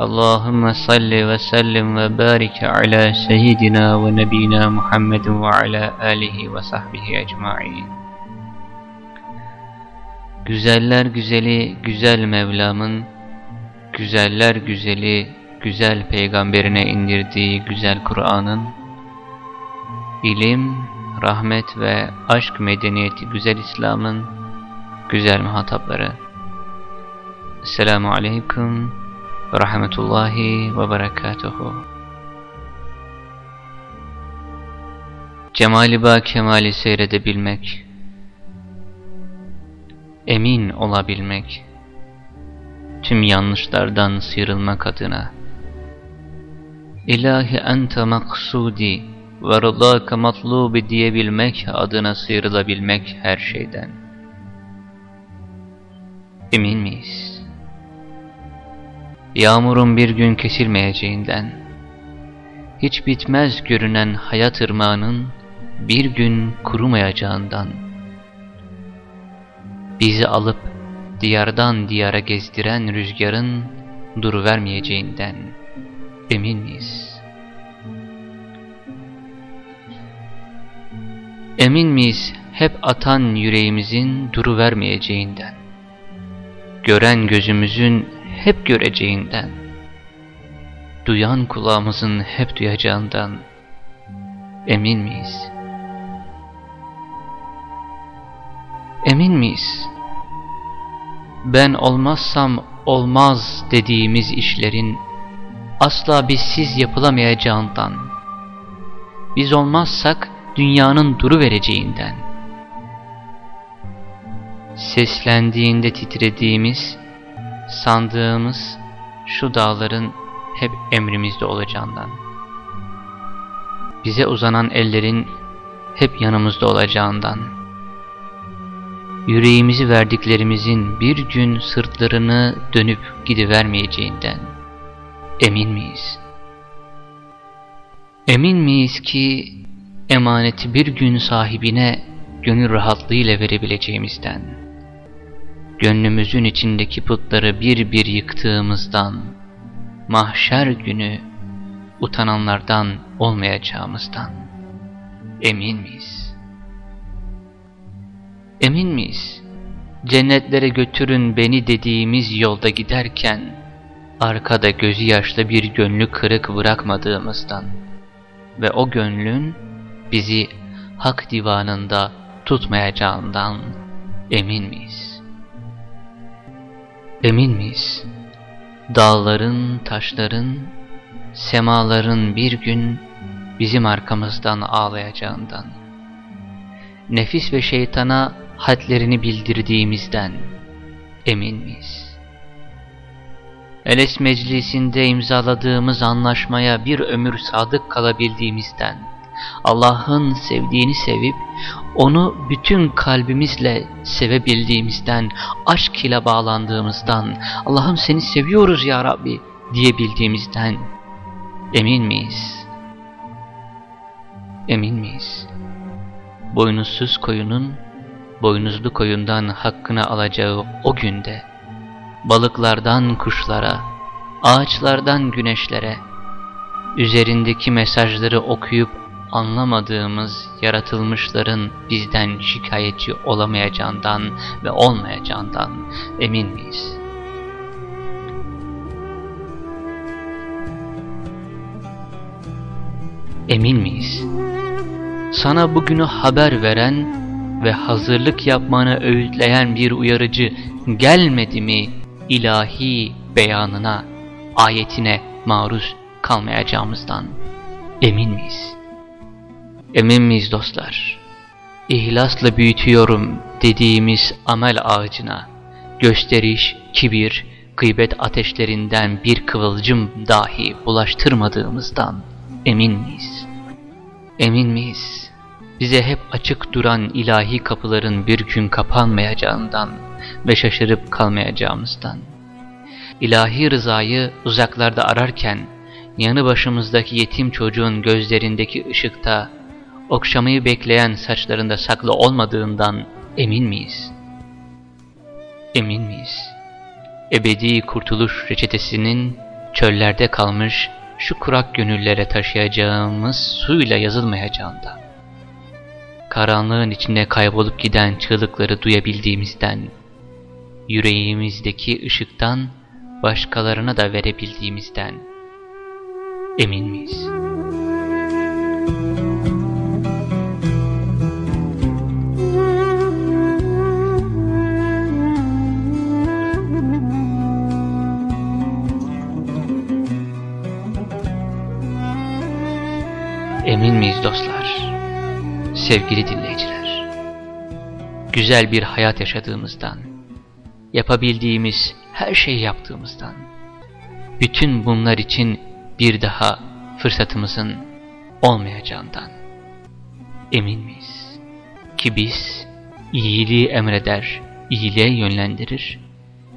Allahümme salli ve sellim ve barik ala seyyidina ve nebina Muhammedin ve ala alihi ve sahbihi ecmain. Güzeller güzeli güzel Mevlam'ın, güzeller güzeli güzel peygamberine indirdiği güzel Kur'an'ın, ilim, rahmet ve aşk medeniyeti güzel İslam'ın güzel muhatapları. Selamun Aleyküm ve Rahmetullahi ve Berekatuhu. Cemali ba kemali seyredebilmek, emin olabilmek, tüm yanlışlardan sıyrılmak adına. İlahi ente maksudi ve rıdâke matlubi diyebilmek adına sıyrılabilmek her şeyden. Emin miyiz? Yağmurun bir gün kesilmeyeceğinden, hiç bitmez görünen hayat ırmağının bir gün kurumayacağından, bizi alıp diyardan diyara gezdiren rüzgarın duruvermeyeceğinden emin miyiz? Emin miyiz hep atan yüreğimizin duruvermeyeceğinden? Gören gözümüzün hep göreceğinden? Duyan kulağımızın hep duyacağından emin miyiz? Emin miyiz? Ben olmazsam olmaz dediğimiz işlerin asla bizsiz yapılamayacağından, biz olmazsak dünyanın duru vereceğinden, seslendiğinde titrediğimiz, sandığımız şu dağların hep emrimizde olacağından, bize uzanan ellerin hep yanımızda olacağından, yüreğimizi verdiklerimizin bir gün sırtlarını dönüp gidivermeyeceğinden emin miyiz? Emin miyiz ki emaneti bir gün sahibine gönül rahatlığıyla verebileceğimizden, gönlümüzün içindeki putları bir bir yıktığımızdan, mahşer günü utananlardan olmayacağımızdan emin miyiz? Emin miyiz? Cennetlere götürün beni dediğimiz yolda giderken, arkada gözü yaşlı bir gönlü kırık bırakmadığımızdan ve o gönlün bizi hak divanında tutmayacağından emin miyiz? Emin miyiz? Dağların, taşların, semaların bir gün bizim arkamızdan ağlayacağından, nefis ve şeytana hadlerini bildirdiğimizden emin miyiz? Eles meclisinde imzaladığımız anlaşmaya bir ömür sadık kalabildiğimizden, Allah'ın sevdiğini sevip, onu bütün kalbimizle sevebildiğimizden, aşk ile bağlandığımızdan, Allah'ım seni seviyoruz ya Rabbi diyebildiğimizden emin miyiz? Emin miyiz? Boynuzsuz koyunun boynuzlu koyundan hakkını alacağı o günde, balıklardan kuşlara, ağaçlardan güneşlere, üzerindeki mesajları okuyup anlamadığımız yaratılmışların bizden şikayetçi olamayacağından ve olmayacağından emin miyiz? Emin miyiz? Sana bugünü haber veren ve hazırlık yapmanı öğütleyen bir uyarıcı gelmedi mi ilahi beyanına, ayetine maruz kalmayacağımızdan emin miyiz? Emin miyiz dostlar? İhlasla büyütüyorum dediğimiz amel ağacına, gösteriş, kibir, gıybet ateşlerinden bir kıvılcım dahi bulaştırmadığımızdan emin miyiz? Emin miyiz? bize hep açık duran ilahi kapıların bir gün kapanmayacağından ve şaşırıp kalmayacağımızdan. İlahi rızayı uzaklarda ararken, yanı başımızdaki yetim çocuğun gözlerindeki ışıkta, okşamayı bekleyen saçlarında saklı olmadığından emin miyiz? Emin miyiz? Ebedi kurtuluş reçetesinin çöllerde kalmış şu kurak gönüllere taşıyacağımız suyla yazılmayacağından. Karanlığın içinde kaybolup giden çığlıkları duyabildiğimizden, yüreğimizdeki ışıktan başkalarına da verebildiğimizden emin miyiz? Sevgili dinleyiciler. Güzel bir hayat yaşadığımızdan, yapabildiğimiz her şeyi yaptığımızdan, bütün bunlar için bir daha fırsatımızın olmayacağından emin miyiz? Ki biz iyiliği emreder, iyiliğe yönlendirir,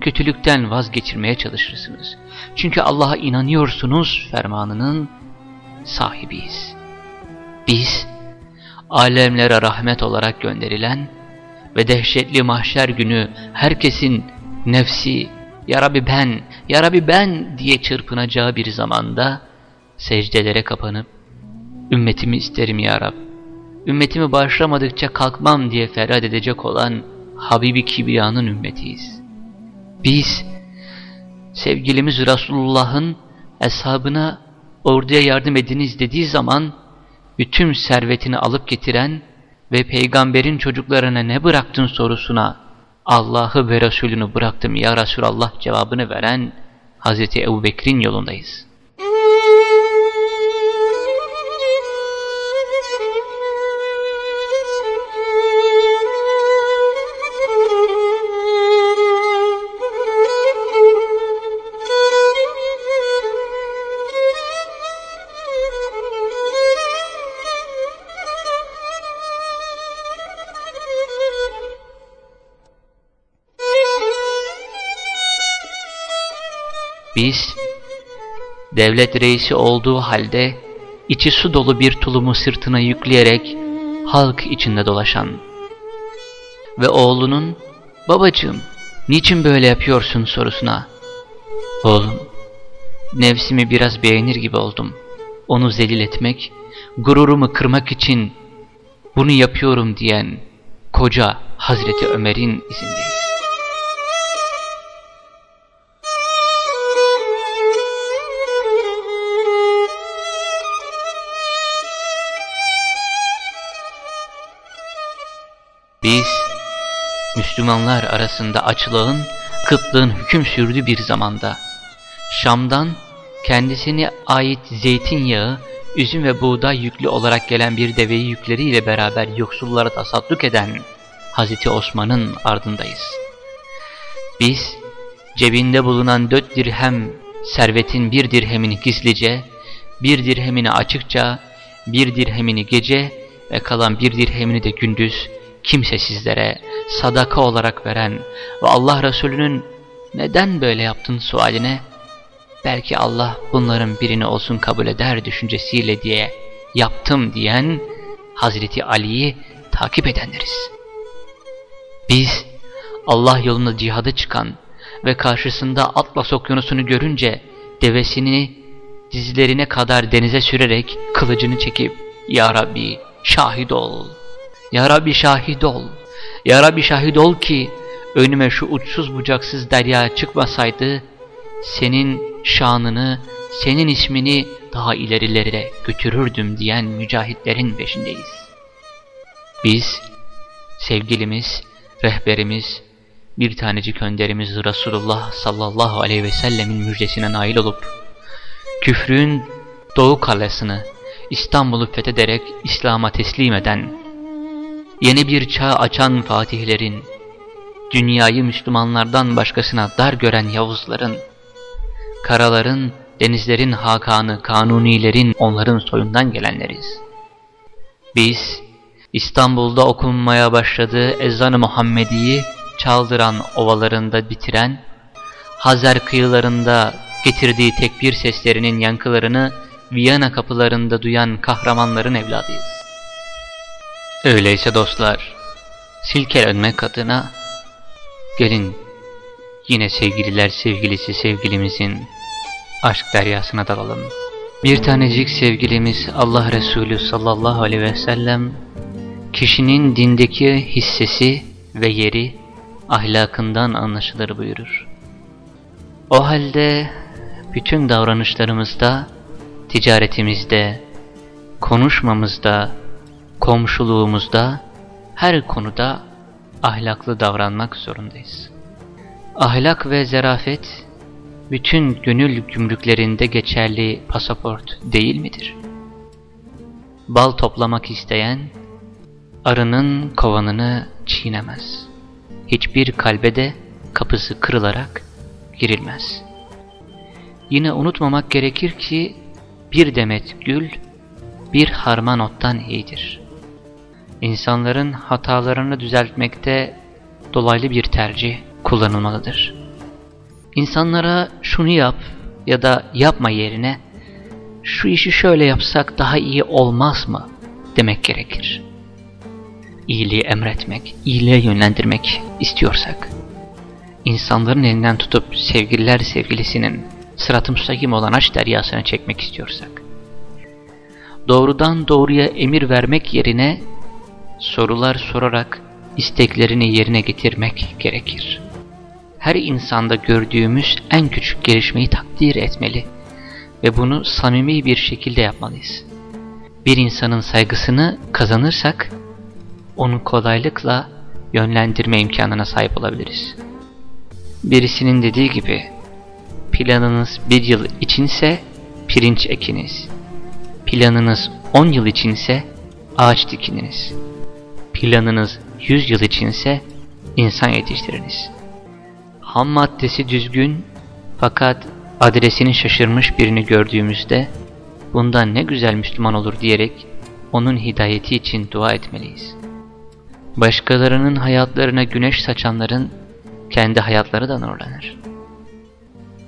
kötülükten vazgeçirmeye çalışırsınız. Çünkü Allah'a inanıyorsunuz fermanının sahibiyiz. Biz alemlere rahmet olarak gönderilen ve dehşetli mahşer günü herkesin nefsi, Ya Rabbi ben, Ya Rabbi ben diye çırpınacağı bir zamanda secdelere kapanıp ümmetimi isterim Ya Rab, ümmetimi bağışlamadıkça kalkmam diye feryat edecek olan Habibi Kibriya'nın ümmetiyiz. Biz sevgilimiz Resulullah'ın hesabına orduya yardım ediniz dediği zaman bütün servetini alıp getiren ve peygamberin çocuklarına ne bıraktın sorusuna Allah'ı ve Resulünü bıraktım ya Resulallah cevabını veren Hazreti Ebu Bekir'in yolundayız. Biz, devlet reisi olduğu halde içi su dolu bir tulumu sırtına yükleyerek halk içinde dolaşan ve oğlunun babacığım niçin böyle yapıyorsun sorusuna oğlum nefsimi biraz beğenir gibi oldum onu zelil etmek gururumu kırmak için bunu yapıyorum diyen koca Hazreti Ömer'in izindeyiz. Müslümanlar arasında açlığın, kıtlığın hüküm sürdüğü bir zamanda Şam'dan kendisine ait zeytinyağı, üzüm ve buğday yüklü olarak gelen bir deveyi yükleriyle beraber yoksullara tasadduk eden Hazreti Osman'ın ardındayız. Biz cebinde bulunan dört dirhem servetin bir dirhemini gizlice, bir dirhemini açıkça, bir dirhemini gece ve kalan bir dirhemini de gündüz kimsesizlere sadaka olarak veren ve Allah Resulü'nün neden böyle yaptın sualine belki Allah bunların birini olsun kabul eder düşüncesiyle diye yaptım diyen Hazreti Ali'yi takip edenleriz. Biz Allah yolunda cihada çıkan ve karşısında Atlas okyanusunu görünce devesini dizlerine kadar denize sürerek kılıcını çekip Ya Rabbi şahit ol ya Rabbi şahit ol. Ya Rabbi şahit ol ki önüme şu uçsuz bucaksız derya çıkmasaydı senin şanını, senin ismini daha ilerilere götürürdüm diyen mücahitlerin peşindeyiz. Biz, sevgilimiz, rehberimiz, bir tanecik önderimiz Resulullah sallallahu aleyhi ve sellemin müjdesine nail olup, küfrün doğu kalesini İstanbul'u fethederek İslam'a teslim eden, yeni bir çağ açan fatihlerin, dünyayı Müslümanlardan başkasına dar gören Yavuzların, karaların, denizlerin hakanı, kanunilerin onların soyundan gelenleriz. Biz, İstanbul'da okunmaya başladığı ezan-ı Muhammedi'yi çaldıran ovalarında bitiren, Hazer kıyılarında getirdiği tekbir seslerinin yankılarını Viyana kapılarında duyan kahramanların evladıyız. Öyleyse dostlar, silkelenmek adına gelin yine sevgililer sevgilisi sevgilimizin aşk deryasına dalalım. Bir tanecik sevgilimiz Allah Resulü sallallahu aleyhi ve sellem kişinin dindeki hissesi ve yeri ahlakından anlaşılır buyurur. O halde bütün davranışlarımızda, ticaretimizde, konuşmamızda, komşuluğumuzda, her konuda ahlaklı davranmak zorundayız. Ahlak ve zerafet, bütün gönül gümrüklerinde geçerli pasaport değil midir? Bal toplamak isteyen, arının kovanını çiğnemez. Hiçbir kalbede kapısı kırılarak girilmez. Yine unutmamak gerekir ki, bir demet gül, bir harman ottan iyidir. İnsanların hatalarını düzeltmekte dolaylı bir tercih kullanılmalıdır. İnsanlara şunu yap ya da yapma yerine şu işi şöyle yapsak daha iyi olmaz mı demek gerekir. İyiliği emretmek, iyiliğe yönlendirmek istiyorsak, insanların elinden tutup sevgililer sevgilisinin sırat-ı müstakim olan aşk deryasına çekmek istiyorsak, doğrudan doğruya emir vermek yerine sorular sorarak isteklerini yerine getirmek gerekir. Her insanda gördüğümüz en küçük gelişmeyi takdir etmeli ve bunu samimi bir şekilde yapmalıyız. Bir insanın saygısını kazanırsak onu kolaylıkla yönlendirme imkanına sahip olabiliriz. Birisinin dediği gibi planınız bir yıl içinse pirinç ekiniz. Planınız on yıl içinse ağaç dikiniz. Planınız yüz yıl içinse insan yetiştiriniz. Ham maddesi düzgün fakat adresini şaşırmış birini gördüğümüzde bundan ne güzel Müslüman olur diyerek onun hidayeti için dua etmeliyiz. Başkalarının hayatlarına güneş saçanların kendi hayatları da nurlanır.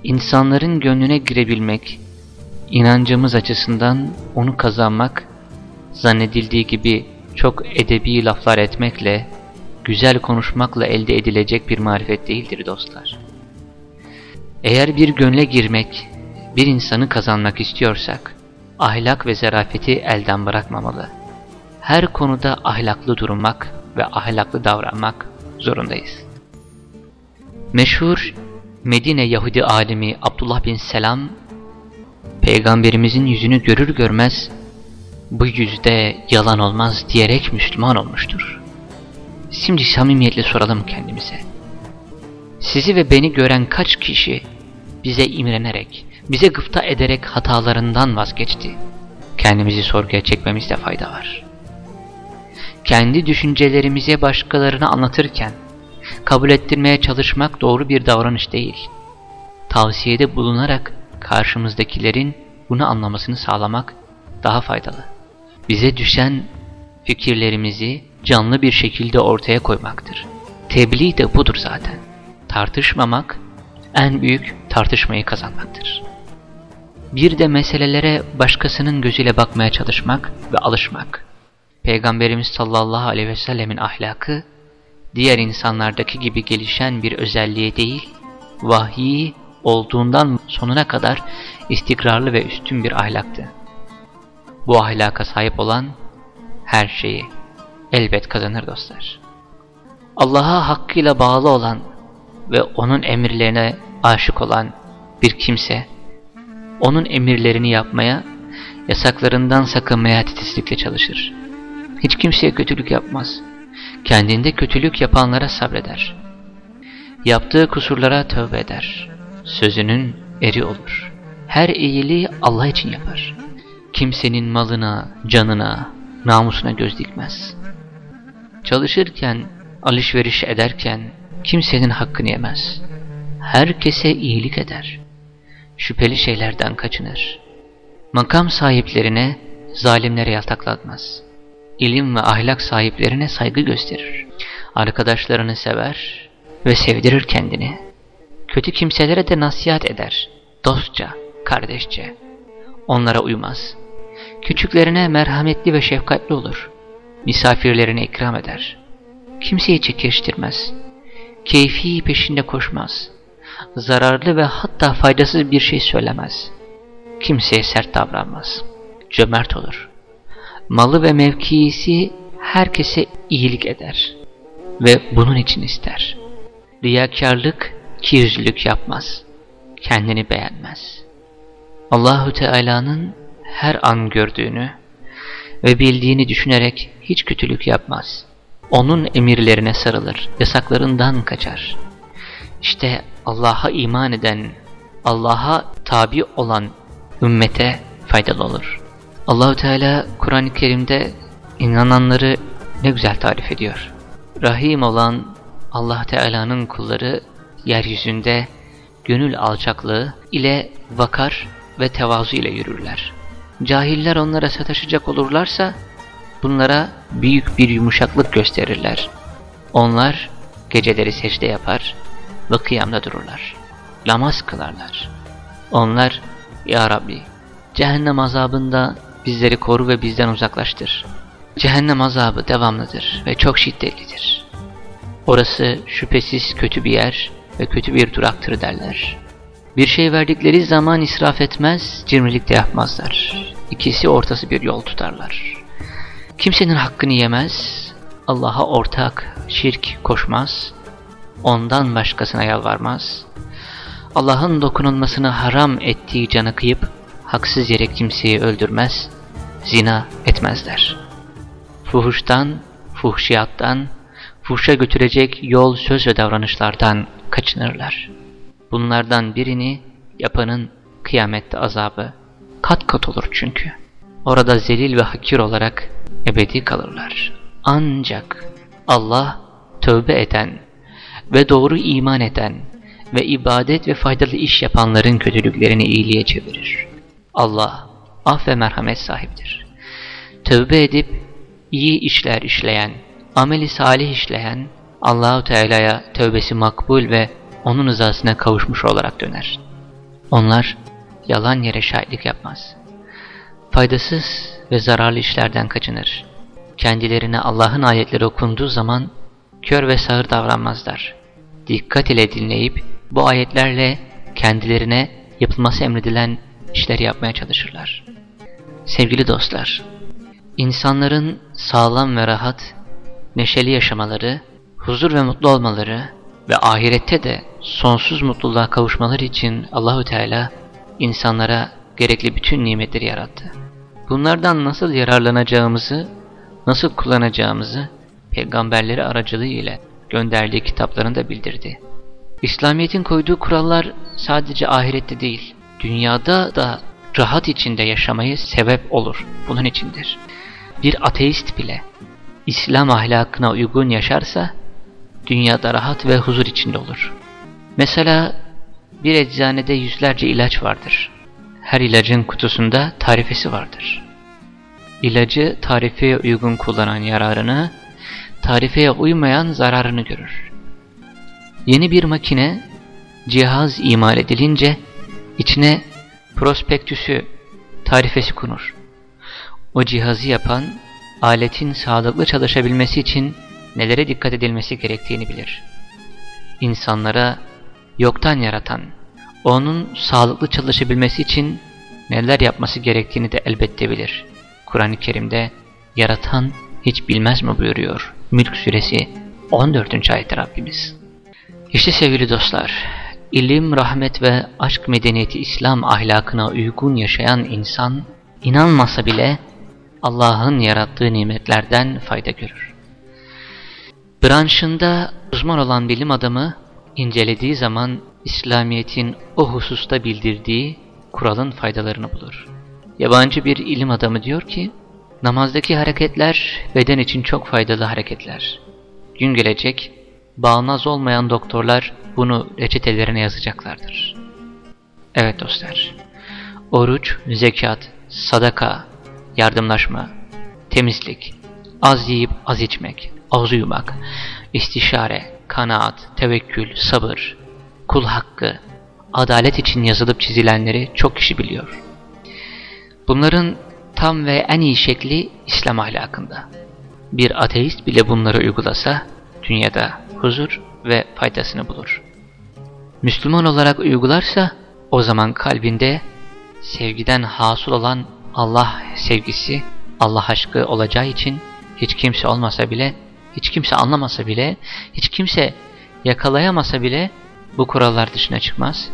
İnsanların gönlüne girebilmek, inancımız açısından onu kazanmak, zannedildiği gibi çok edebi laflar etmekle, güzel konuşmakla elde edilecek bir marifet değildir dostlar. Eğer bir gönle girmek, bir insanı kazanmak istiyorsak, ahlak ve zarafeti elden bırakmamalı. Her konuda ahlaklı durmak ve ahlaklı davranmak zorundayız. Meşhur Medine Yahudi alimi Abdullah bin Selam, Peygamberimizin yüzünü görür görmez, bu yüzde yalan olmaz diyerek Müslüman olmuştur. Şimdi samimiyetle soralım kendimize. Sizi ve beni gören kaç kişi bize imrenerek, bize gıpta ederek hatalarından vazgeçti? Kendimizi sorguya çekmemizde fayda var. Kendi düşüncelerimize başkalarına anlatırken, kabul ettirmeye çalışmak doğru bir davranış değil. Tavsiyede bulunarak karşımızdakilerin bunu anlamasını sağlamak daha faydalı. Bize düşen fikirlerimizi canlı bir şekilde ortaya koymaktır. Tebliğ de budur zaten. Tartışmamak en büyük tartışmayı kazanmaktır. Bir de meselelere başkasının gözüyle bakmaya çalışmak ve alışmak. Peygamberimiz sallallahu aleyhi ve sellemin ahlakı diğer insanlardaki gibi gelişen bir özelliğe değil, vahyi olduğundan sonuna kadar istikrarlı ve üstün bir ahlaktı. Bu ahlaka sahip olan her şeyi elbet kazanır dostlar. Allah'a hakkıyla bağlı olan ve onun emirlerine aşık olan bir kimse, onun emirlerini yapmaya, yasaklarından sakınmaya titizlikle çalışır. Hiç kimseye kötülük yapmaz. Kendinde kötülük yapanlara sabreder. Yaptığı kusurlara tövbe eder. Sözünün eri olur. Her iyiliği Allah için yapar. Kimsenin malına, canına, namusuna göz dikmez. Çalışırken, alışveriş ederken kimsenin hakkını yemez. Herkese iyilik eder. Şüpheli şeylerden kaçınır. Makam sahiplerine, zalimlere yataklatmaz. ilim ve ahlak sahiplerine saygı gösterir. Arkadaşlarını sever ve sevdirir kendini. Kötü kimselere de nasihat eder. Dostça, kardeşçe. Onlara uymaz. Küçüklerine merhametli ve şefkatli olur. Misafirlerine ikram eder. Kimseyi çekiştirmez. Keyfi peşinde koşmaz. Zararlı ve hatta faydasız bir şey söylemez. Kimseye sert davranmaz. Cömert olur. Malı ve mevkisi herkese iyilik eder. Ve bunun için ister. Riyakarlık, kirzlük yapmaz. Kendini beğenmez. Allahu Teala'nın her an gördüğünü ve bildiğini düşünerek hiç kötülük yapmaz. Onun emirlerine sarılır, yasaklarından kaçar. İşte Allah'a iman eden, Allah'a tabi olan ümmete faydalı olur. Allahu Teala Kur'an-ı Kerim'de inananları ne güzel tarif ediyor. Rahim olan Allah Teala'nın kulları yeryüzünde gönül alçaklığı ile vakar ve tevazu ile yürürler. Cahiller onlara sataşacak olurlarsa bunlara büyük bir yumuşaklık gösterirler. Onlar geceleri secde yapar ve kıyamda dururlar. Namaz kılarlar. Onlar Ya Rabbi cehennem azabında bizleri koru ve bizden uzaklaştır. Cehennem azabı devamlıdır ve çok şiddetlidir. Orası şüphesiz kötü bir yer ve kötü bir duraktır derler. Bir şey verdikleri zaman israf etmez, cimrilik de yapmazlar. İkisi ortası bir yol tutarlar. Kimsenin hakkını yemez, Allah'a ortak, şirk koşmaz, ondan başkasına yalvarmaz. Allah'ın dokunulmasını haram ettiği canı kıyıp, haksız yere kimseyi öldürmez, zina etmezler. Fuhuştan, fuhşiyattan, fuhşa götürecek yol, söz ve davranışlardan kaçınırlar. Bunlardan birini yapanın kıyamette azabı kat kat olur çünkü. Orada zelil ve hakir olarak ebedi kalırlar. Ancak Allah tövbe eden ve doğru iman eden ve ibadet ve faydalı iş yapanların kötülüklerini iyiliğe çevirir. Allah af ve merhamet sahiptir. Tövbe edip iyi işler işleyen, ameli salih işleyen Allahu Teala'ya tövbesi makbul ve onun rızasına kavuşmuş olarak döner. Onlar yalan yere şahitlik yapmaz. Faydasız ve zararlı işlerden kaçınır. Kendilerine Allah'ın ayetleri okunduğu zaman kör ve sağır davranmazlar. Dikkat ile dinleyip bu ayetlerle kendilerine yapılması emredilen işleri yapmaya çalışırlar. Sevgili dostlar, insanların sağlam ve rahat, neşeli yaşamaları, huzur ve mutlu olmaları ve ahirette de sonsuz mutluluğa kavuşmaları için Allahü Teala insanlara gerekli bütün nimetleri yarattı. Bunlardan nasıl yararlanacağımızı, nasıl kullanacağımızı peygamberleri aracılığıyla gönderdiği kitaplarında bildirdi. İslamiyet'in koyduğu kurallar sadece ahirette değil, dünyada da rahat içinde yaşamayı sebep olur. Bunun içindir. Bir ateist bile İslam ahlakına uygun yaşarsa dünyada rahat ve huzur içinde olur. Mesela bir eczanede yüzlerce ilaç vardır. Her ilacın kutusunda tarifesi vardır. İlacı tarifeye uygun kullanan yararını, tarifeye uymayan zararını görür. Yeni bir makine, cihaz imal edilince içine prospektüsü, tarifesi konur. O cihazı yapan, aletin sağlıklı çalışabilmesi için nelere dikkat edilmesi gerektiğini bilir. İnsanlara yoktan yaratan, onun sağlıklı çalışabilmesi için neler yapması gerektiğini de elbette bilir. Kur'an-ı Kerim'de yaratan hiç bilmez mi buyuruyor. Mülk suresi 14. ayet Rabbimiz. İşte sevgili dostlar, ilim, rahmet ve aşk medeniyeti İslam ahlakına uygun yaşayan insan, inanmasa bile Allah'ın yarattığı nimetlerden fayda görür. Branşında uzman olan bilim adamı incelediği zaman İslamiyet'in o hususta bildirdiği kuralın faydalarını bulur. Yabancı bir ilim adamı diyor ki, namazdaki hareketler beden için çok faydalı hareketler. Gün gelecek, bağnaz olmayan doktorlar bunu reçetelerine yazacaklardır. Evet dostlar, oruç, zekat, sadaka, yardımlaşma, temizlik, az yiyip az içmek, az uyumak, istişare, kanaat, tevekkül, sabır, kul hakkı, adalet için yazılıp çizilenleri çok kişi biliyor. Bunların tam ve en iyi şekli İslam ahlakında. Bir ateist bile bunları uygulasa dünyada huzur ve faydasını bulur. Müslüman olarak uygularsa o zaman kalbinde sevgiden hasıl olan Allah sevgisi, Allah aşkı olacağı için hiç kimse olmasa bile, hiç kimse anlamasa bile, hiç kimse yakalayamasa bile bu kurallar dışına çıkmaz,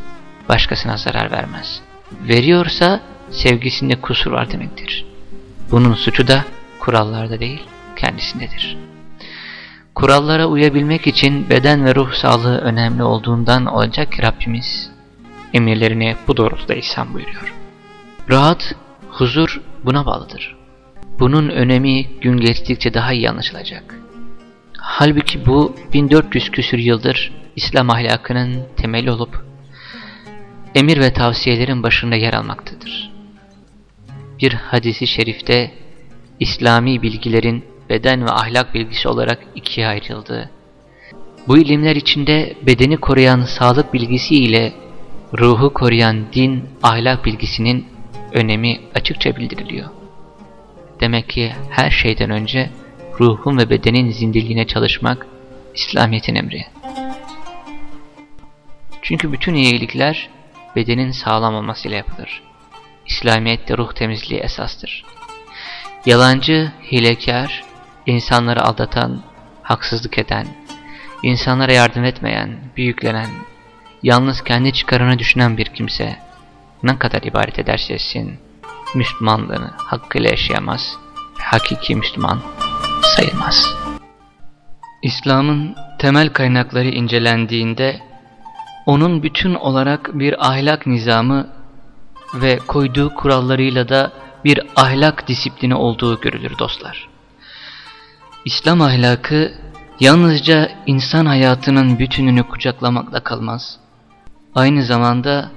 başkasına zarar vermez. Veriyorsa sevgisinde kusur var demektir. Bunun suçu da kurallarda değil, kendisindedir. Kurallara uyabilmek için beden ve ruh sağlığı önemli olduğundan olacak ki Rabbimiz emirlerini bu doğrultuda ihsan buyuruyor. Rahat, huzur buna bağlıdır. Bunun önemi gün geçtikçe daha iyi anlaşılacak. Halbuki bu 1400 küsür yıldır İslam ahlakının temeli olup emir ve tavsiyelerin başında yer almaktadır. Bir hadisi şerifte İslami bilgilerin beden ve ahlak bilgisi olarak ikiye ayrıldığı, bu ilimler içinde bedeni koruyan sağlık bilgisi ile ruhu koruyan din, ahlak bilgisinin önemi açıkça bildiriliyor. Demek ki her şeyden önce ruhun ve bedenin zindiliğine çalışmak İslamiyet'in emri. Çünkü bütün iyilikler bedenin sağlam olmasıyla yapılır. İslamiyet'te ruh temizliği esastır. Yalancı, hilekar, insanları aldatan, haksızlık eden, insanlara yardım etmeyen, büyüklenen, yalnız kendi çıkarını düşünen bir kimse ne kadar ibaret ederse etsin, Müslümanlığını hakkıyla yaşayamaz ve hakiki Müslüman sayılmaz. İslam'ın temel kaynakları incelendiğinde onun bütün olarak bir ahlak nizamı ve koyduğu kurallarıyla da bir ahlak disiplini olduğu görülür dostlar. İslam ahlakı yalnızca insan hayatının bütününü kucaklamakla kalmaz. Aynı zamanda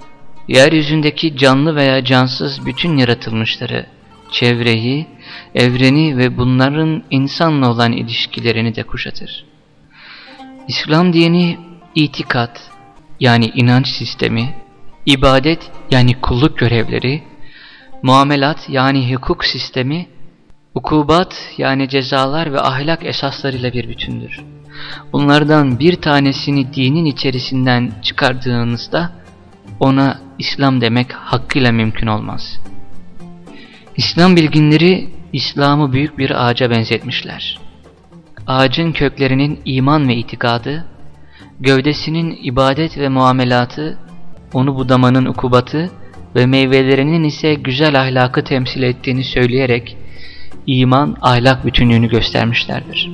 yeryüzündeki canlı veya cansız bütün yaratılmışları, çevreyi, evreni ve bunların insanla olan ilişkilerini de kuşatır. İslam dini itikat yani inanç sistemi, ibadet yani kulluk görevleri, muamelat yani hukuk sistemi, ukubat yani cezalar ve ahlak esaslarıyla bir bütündür. Bunlardan bir tanesini dinin içerisinden çıkardığınızda ona İslam demek hakkıyla mümkün olmaz. İslam bilginleri İslam'ı büyük bir ağaca benzetmişler. Ağacın köklerinin iman ve itikadı, gövdesinin ibadet ve muamelatı, onu budamanın ukubatı ve meyvelerinin ise güzel ahlakı temsil ettiğini söyleyerek iman ahlak bütünlüğünü göstermişlerdir.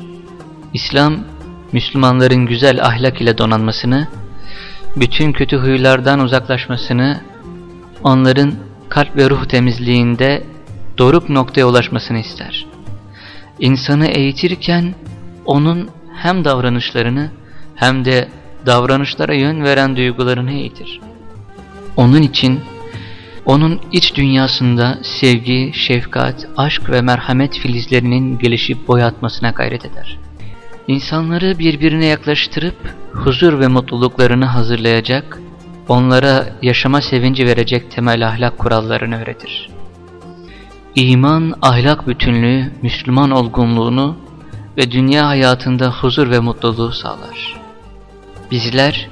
İslam, Müslümanların güzel ahlak ile donanmasını, bütün kötü huylardan uzaklaşmasını, onların kalp ve ruh temizliğinde doruk noktaya ulaşmasını ister. İnsanı eğitirken onun hem davranışlarını hem de davranışlara yön veren duygularını eğitir. Onun için onun iç dünyasında sevgi, şefkat, aşk ve merhamet filizlerinin gelişip boyatmasına gayret eder. İnsanları birbirine yaklaştırıp huzur ve mutluluklarını hazırlayacak, onlara yaşama sevinci verecek temel ahlak kurallarını öğretir. İman, ahlak bütünlüğü, Müslüman olgunluğunu ve dünya hayatında huzur ve mutluluğu sağlar. Bizler,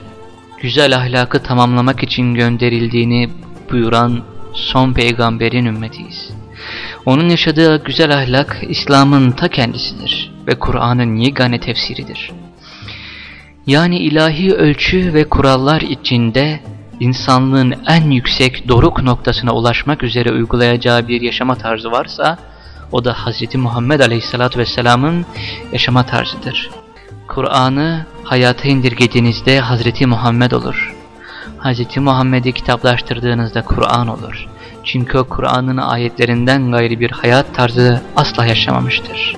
güzel ahlakı tamamlamak için gönderildiğini buyuran son peygamberin ümmetiyiz. Onun yaşadığı güzel ahlak İslam'ın ta kendisidir ve Kur'an'ın yegane tefsiridir. Yani ilahi ölçü ve kurallar içinde insanlığın en yüksek doruk noktasına ulaşmak üzere uygulayacağı bir yaşama tarzı varsa o da Hz. Muhammed Aleyhisselatü Vesselam'ın yaşama tarzıdır. Kur'an'ı hayata indirgediğinizde Hz. Muhammed olur. Hz. Muhammed'i kitaplaştırdığınızda Kur'an olur. Çünkü o Kur'an'ın ayetlerinden gayri bir hayat tarzı asla yaşamamıştır.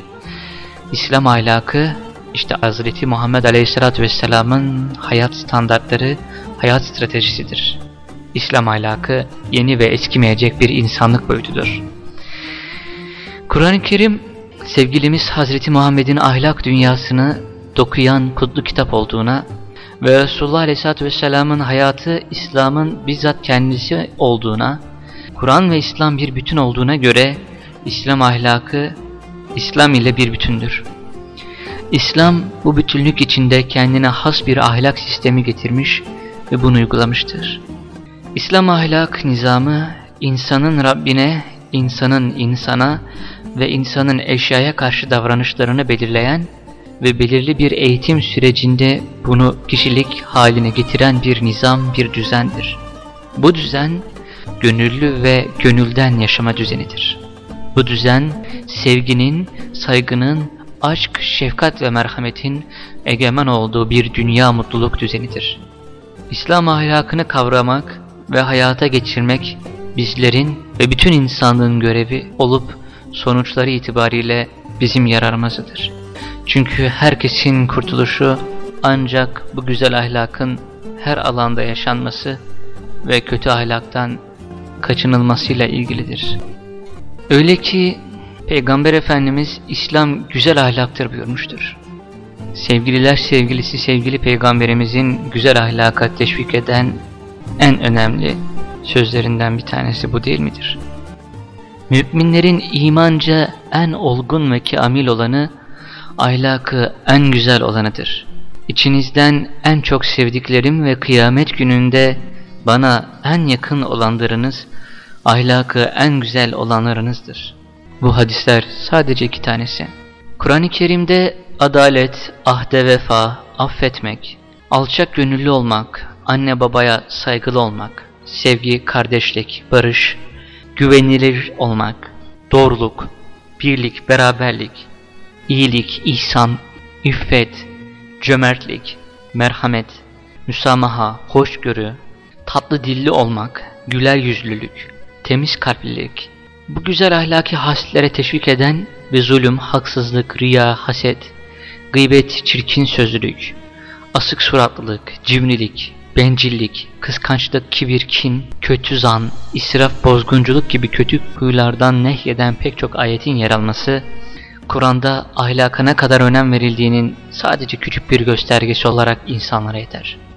İslam ahlakı işte Hz. Muhammed Aleyhisselatü Vesselam'ın hayat standartları, hayat stratejisidir. İslam ahlakı yeni ve eskimeyecek bir insanlık boyutudur. Kur'an-ı Kerim sevgilimiz Hazreti Muhammed'in ahlak dünyasını dokuyan kutlu kitap olduğuna ve Resulullah Aleyhisselatü Vesselam'ın hayatı İslam'ın bizzat kendisi olduğuna, Kur'an ve İslam bir bütün olduğuna göre İslam ahlakı İslam ile bir bütündür. İslam bu bütünlük içinde kendine has bir ahlak sistemi getirmiş ve bunu uygulamıştır. İslam ahlak nizamı insanın Rabbine, insanın insana ve insanın eşyaya karşı davranışlarını belirleyen ve belirli bir eğitim sürecinde bunu kişilik haline getiren bir nizam, bir düzendir. Bu düzen gönüllü ve gönülden yaşama düzenidir. Bu düzen sevginin, saygının, aşk, şefkat ve merhametin egemen olduğu bir dünya mutluluk düzenidir. İslam ahlakını kavramak ve hayata geçirmek bizlerin ve bütün insanlığın görevi olup sonuçları itibariyle bizim yararımızdır. Çünkü herkesin kurtuluşu ancak bu güzel ahlakın her alanda yaşanması ve kötü ahlaktan kaçınılmasıyla ilgilidir. Öyle ki Peygamber Efendimiz İslam güzel ahlaktır buyurmuştur. Sevgililer sevgilisi sevgili peygamberimizin güzel ahlaka teşvik eden en önemli sözlerinden bir tanesi bu değil midir? Müminlerin imanca en olgun ve kamil olanı, ahlakı en güzel olanıdır. İçinizden en çok sevdiklerim ve kıyamet gününde bana en yakın olanlarınız, ahlakı en güzel olanlarınızdır. Bu hadisler sadece iki tanesi. Kur'an-ı Kerim'de adalet, ahde vefa, affetmek, alçak gönüllü olmak, anne babaya saygılı olmak, sevgi, kardeşlik, barış, güvenilir olmak, doğruluk, birlik, beraberlik, iyilik, ihsan, iffet, cömertlik, merhamet, müsamaha, hoşgörü, tatlı dilli olmak, güler yüzlülük, temiz kalplilik, bu güzel ahlaki hasletlere teşvik eden ve zulüm, haksızlık, riya, haset, gıybet, çirkin sözlülük, asık suratlılık, cimrilik, bencillik, kıskançlık, kibir, kin, kötü zan, israf, bozgunculuk gibi kötü huylardan nehyeden pek çok ayetin yer alması, Kur'an'da ahlaka ne kadar önem verildiğinin sadece küçük bir göstergesi olarak insanlara yeter.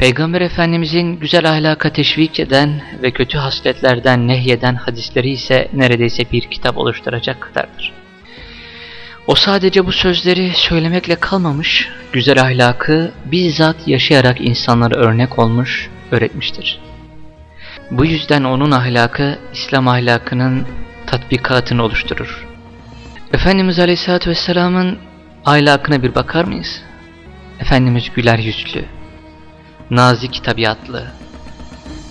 Peygamber Efendimizin güzel ahlaka teşvik eden ve kötü hasletlerden nehyeden hadisleri ise neredeyse bir kitap oluşturacak kadardır. O sadece bu sözleri söylemekle kalmamış, güzel ahlakı bizzat yaşayarak insanlara örnek olmuş, öğretmiştir. Bu yüzden onun ahlakı İslam ahlakının tatbikatını oluşturur. Efendimiz Aleyhisselatü Vesselam'ın ahlakına bir bakar mıyız? Efendimiz güler yüzlü, nazik tabiatlı,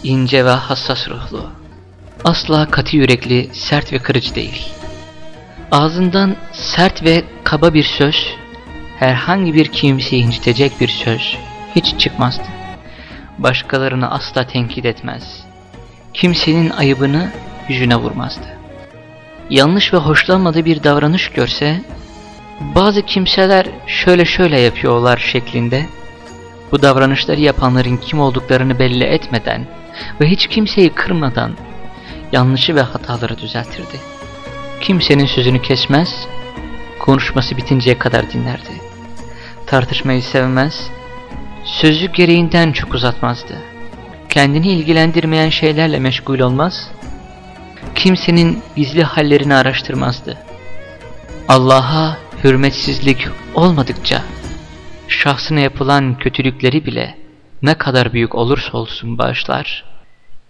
ince ve hassas ruhlu, asla katı yürekli, sert ve kırıcı değil. Ağzından sert ve kaba bir söz, herhangi bir kimseyi incitecek bir söz hiç çıkmazdı. Başkalarını asla tenkit etmez. Kimsenin ayıbını yüzüne vurmazdı. Yanlış ve hoşlanmadığı bir davranış görse, bazı kimseler şöyle şöyle yapıyorlar şeklinde, bu davranışları yapanların kim olduklarını belli etmeden ve hiç kimseyi kırmadan yanlışı ve hataları düzeltirdi. Kimsenin sözünü kesmez, konuşması bitinceye kadar dinlerdi. Tartışmayı sevmez, sözü gereğinden çok uzatmazdı. Kendini ilgilendirmeyen şeylerle meşgul olmaz, kimsenin gizli hallerini araştırmazdı. Allah'a hürmetsizlik olmadıkça, şahsına yapılan kötülükleri bile ne kadar büyük olursa olsun bağışlar,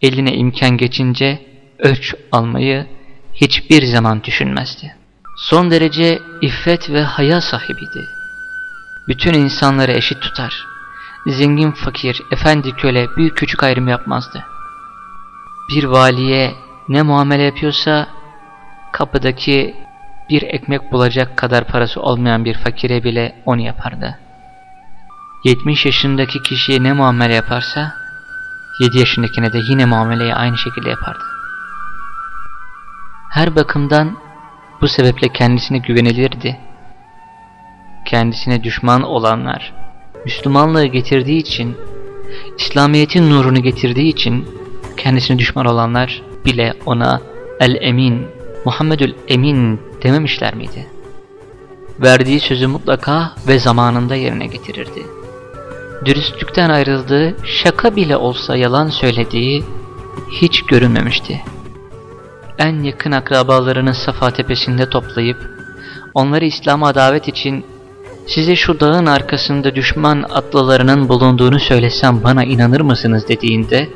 eline imkan geçince ölç almayı hiçbir zaman düşünmezdi. Son derece iffet ve haya sahibiydi. Bütün insanları eşit tutar. Zengin fakir, efendi köle, büyük küçük ayrım yapmazdı. Bir valiye ne muamele yapıyorsa kapıdaki bir ekmek bulacak kadar parası olmayan bir fakire bile onu yapardı. 70 yaşındaki kişiye ne muamele yaparsa 7 yaşındakine de yine muameleyi aynı şekilde yapardı. Her bakımdan bu sebeple kendisine güvenilirdi. Kendisine düşman olanlar, Müslümanlığı getirdiği için, İslamiyet'in nurunu getirdiği için kendisine düşman olanlar bile ona El-Emin, Muhammedül Emin dememişler miydi? verdiği sözü mutlaka ve zamanında yerine getirirdi. Dürüstlükten ayrıldığı, şaka bile olsa yalan söylediği hiç görünmemişti. En yakın akrabalarını Safa tepesinde toplayıp, onları İslam'a davet için size şu dağın arkasında düşman atlılarının bulunduğunu söylesem bana inanır mısınız dediğinde,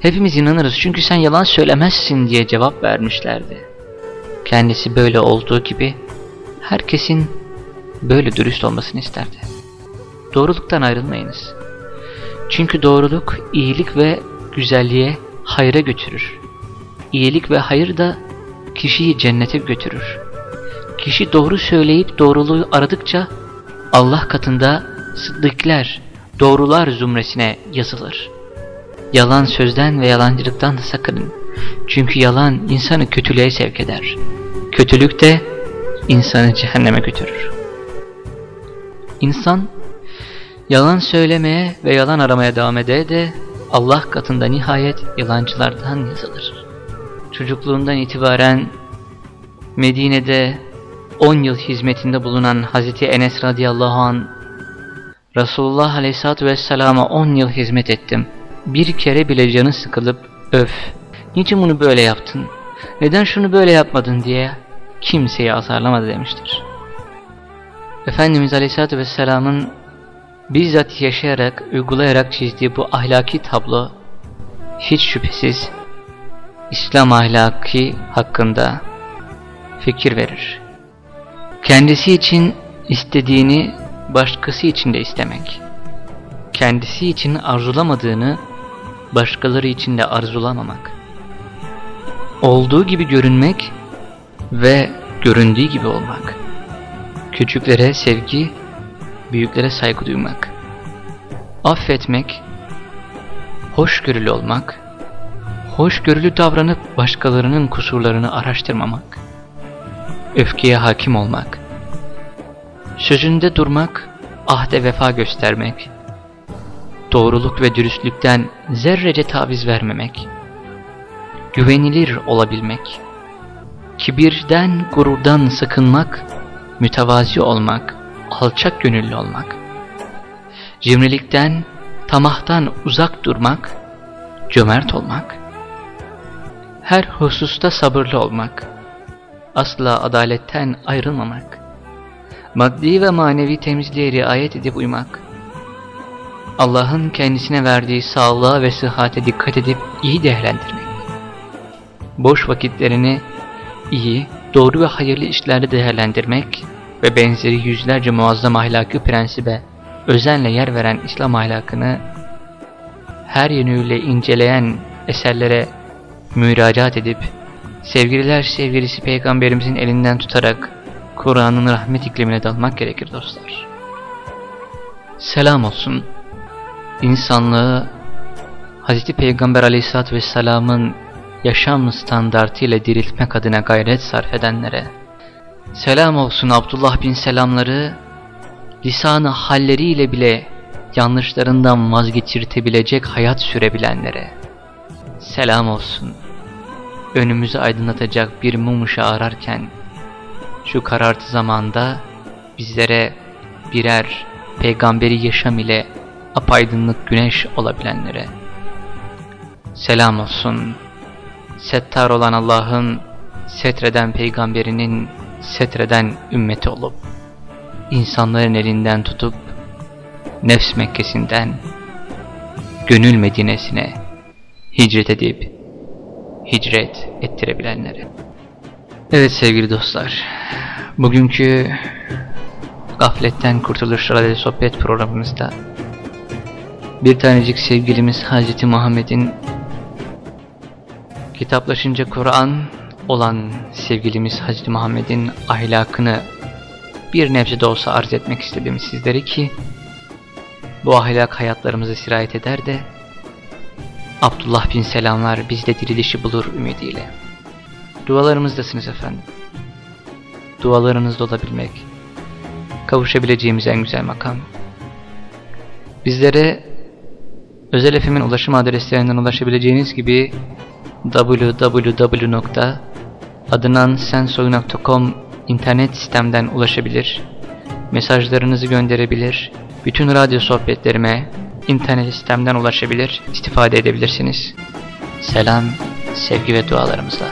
hepimiz inanırız çünkü sen yalan söylemezsin diye cevap vermişlerdi. Kendisi böyle olduğu gibi herkesin böyle dürüst olmasını isterdi. Doğruluktan ayrılmayınız. Çünkü doğruluk iyilik ve güzelliğe, hayra götürür. İyilik ve hayır da kişiyi cennete götürür. Kişi doğru söyleyip doğruluğu aradıkça Allah katında sıddıklar, doğrular zümresine yazılır. Yalan sözden ve yalancılıktan da sakının. Çünkü yalan insanı kötülüğe sevk eder. Kötülük de insanı cehenneme götürür. İnsan yalan söylemeye ve yalan aramaya devam ede de Allah katında nihayet yalancılardan yazılır. Çocukluğundan itibaren Medine'de 10 yıl hizmetinde bulunan Hazreti Enes radıyallahu an Resulullah aleyhissalatü vesselama 10 yıl hizmet ettim. Bir kere bile canı sıkılıp öf niçin bunu böyle yaptın neden şunu böyle yapmadın diye kimseyi azarlamadı demiştir. Efendimiz aleyhissalatü vesselamın bizzat yaşayarak uygulayarak çizdiği bu ahlaki tablo hiç şüphesiz İslam ahlaki hakkında fikir verir. Kendisi için istediğini başkası için de istemek. Kendisi için arzulamadığını başkaları için de arzulamamak. Olduğu gibi görünmek ve göründüğü gibi olmak. Küçüklere sevgi, büyüklere saygı duymak. Affetmek, hoşgörülü olmak, hoşgörülü davranıp başkalarının kusurlarını araştırmamak öfkeye hakim olmak, sözünde durmak, ahde vefa göstermek, doğruluk ve dürüstlükten zerrece taviz vermemek, güvenilir olabilmek, kibirden, gururdan sakınmak, mütevazi olmak, alçak gönüllü olmak, cimrilikten, tamahtan uzak durmak, cömert olmak, her hususta sabırlı olmak, asla adaletten ayrılmamak, maddi ve manevi temizliğe riayet edip uymak, Allah'ın kendisine verdiği sağlığa ve sıhhate dikkat edip iyi değerlendirmek, boş vakitlerini iyi, doğru ve hayırlı işlerde değerlendirmek ve benzeri yüzlerce muazzam ahlaki prensibe özenle yer veren İslam ahlakını her yönüyle inceleyen eserlere müracaat edip Sevgililer sevgilisi peygamberimizin elinden tutarak Kur'an'ın rahmet iklimine dalmak gerekir dostlar. Selam olsun. İnsanlığı Hz. Peygamber aleyhissalatü vesselamın yaşam standartı ile diriltmek adına gayret sarf edenlere. Selam olsun Abdullah bin Selamları lisanı halleriyle bile yanlışlarından vazgeçirtebilecek hayat sürebilenlere. Selam olsun önümüzü aydınlatacak bir mum ışığı ararken şu karartı zamanda bizlere birer peygamberi yaşam ile apaydınlık güneş olabilenlere selam olsun. Settar olan Allah'ın setreden peygamberinin setreden ümmeti olup insanların elinden tutup nefs Mekkesi'nden gönül Medine'sine hicret edip hicret ettirebilenlere. Evet sevgili dostlar, bugünkü Gafletten Kurtuluş Radyo Sohbet programımızda bir tanecik sevgilimiz Hazreti Muhammed'in kitaplaşınca Kur'an olan sevgilimiz Hazreti Muhammed'in ahlakını bir nebze de olsa arz etmek istedim sizlere ki bu ahlak hayatlarımıza sirayet eder de Abdullah bin Selamlar bizde dirilişi bulur ümidiyle. Dualarımızdasınız efendim. Dualarınızda olabilmek, kavuşabileceğimiz en güzel makam. Bizlere özel efemin ulaşım adreslerinden ulaşabileceğiniz gibi www.adınansensoy.com internet sistemden ulaşabilir, mesajlarınızı gönderebilir, bütün radyo sohbetlerime internet sistemden ulaşabilir, istifade edebilirsiniz. Selam, sevgi ve dualarımızla.